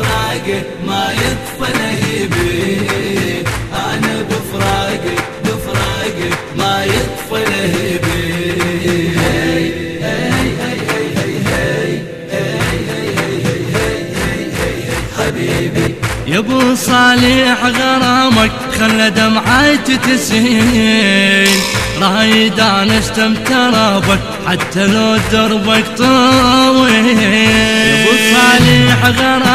بفراقك ما يطفى لهيبي أنا بفراقك بفراقك ما يطفى لهيبي حبيبي يا ابو صالح غرامك خلى دمعات تسيل رايد أنا استمتربك حتى لو دربك طويل يا ابو صالح غرامك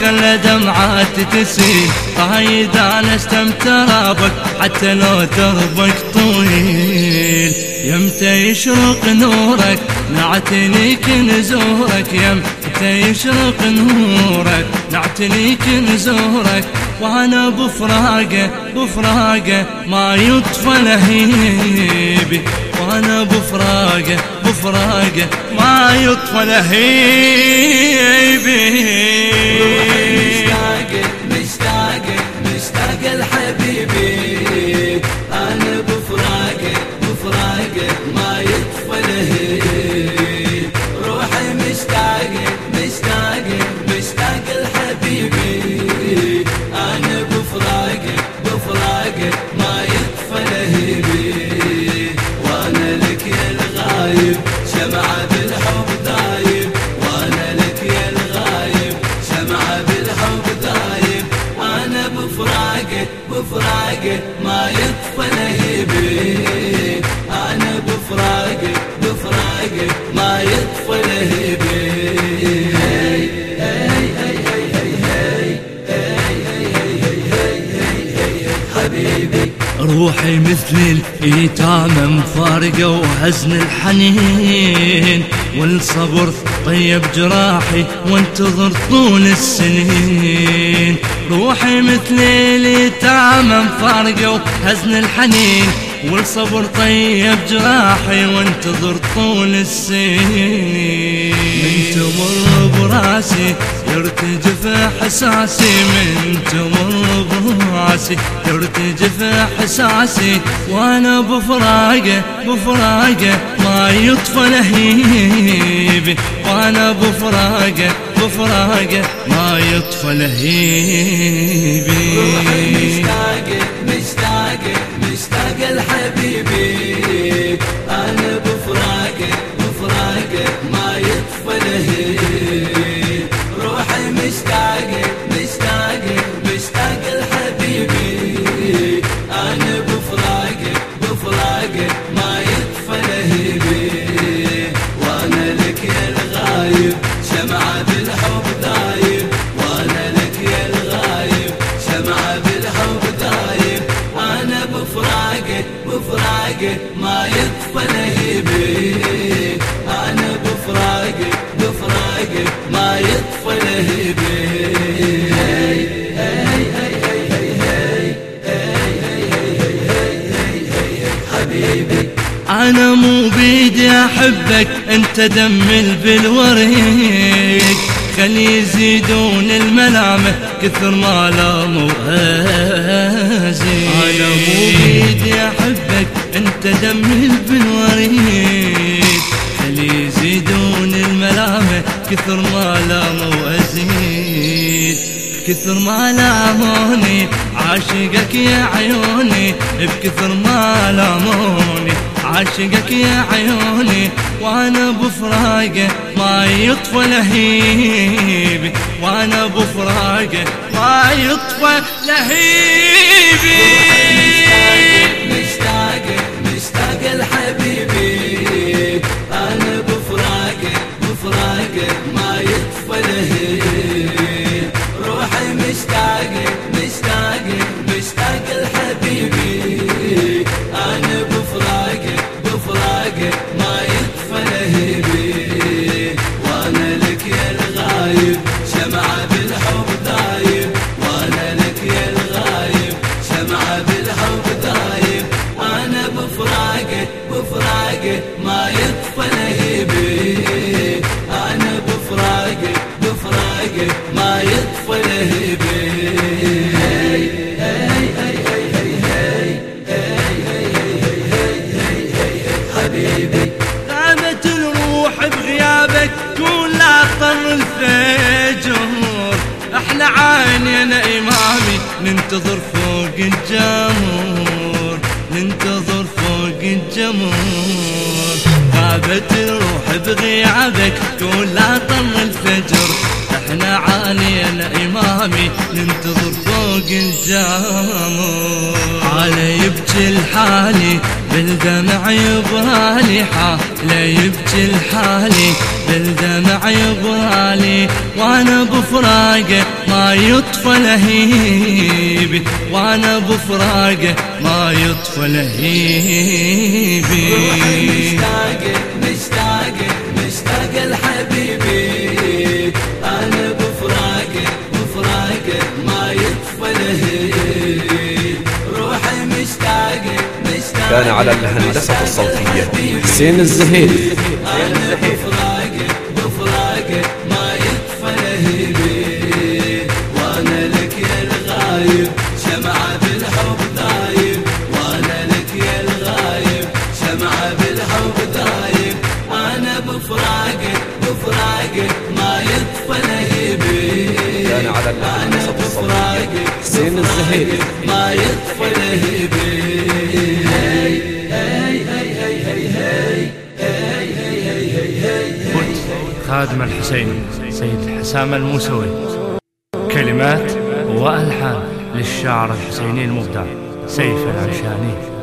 خلى دمعتي تسيل. رايد أنا استمتر بك حتى لو دربك طويل. يمتى يشرق نورك نعتنيك نزورك يمتى يشرق نورك نعتنيك نزورك وأنا بفراقة بفراقة ما يطفى لهيبي. وأنا بفراقة بفراقه ما يطفى لهيبي روحي مثل الإيتام مفارقة وحزن الحنين. والصبر طيب جراحي وانتظر طول السنين. روحي مثل الإيتام مفارقة وحزن الحنين. والصبر طيب جراحي وانتظر طول السنين. من تمر براسي يرتجف احساسي من تمر براسي يرتجف احساسي وأنا بفراقة بفراقة ما يطفى لهيبي. وأنا بفراقة بفراقة ما يطفى لهيبي. أنا مو بيدي أحبك أنت دم بالوريق خلي يزيدون الملامة كثر ما لاموا أنا مو بيدي أحبك أنت دم بالوريق خلي يزيدون الملامة كثر ما لاموا ازيد كثر ما لاموني عاشقك يا عيوني بكثر ما لاموني عاشقك يا عيوني وأنا بفراقه ما يطفى لهيبي وأنا بفراقه ما يطفى لهيبي بفراقك بفراقك ما يطفى لهيبي أنا بفراقك بفراقك ما يطفى هي حبيبي غابت الروح بغيابك كل طر الفجر إحنا عينينا امامي ننتظر فوق الجمهور ننتظر فوق الجمهور غابت الروح بغيابك كل طر الفجر. إحنا علينا إمامي ننتظر فوق الجامع على يبكي الحالي بالدمع يبالي حالي يبكي الحالي بالدمع يبالي وأنا بفراقه ما يطفى لهيبي وأنا بفراقه ما يطفى لهيبي. مشتاق مشتاق مشتاق لحبيبي أنا بفراقه بفراقه ما يطفى لهيب روحي مشتاق مشتاق كان على الهندسة الصوتية. حسين الزهيري. أنا بفراقه حسين الزهيري ما يطفى لهيبي خادم الحسين سيد حسام الموسوي. كلمات وألحان للشاعر الحسيني المبدع سيف العشاني.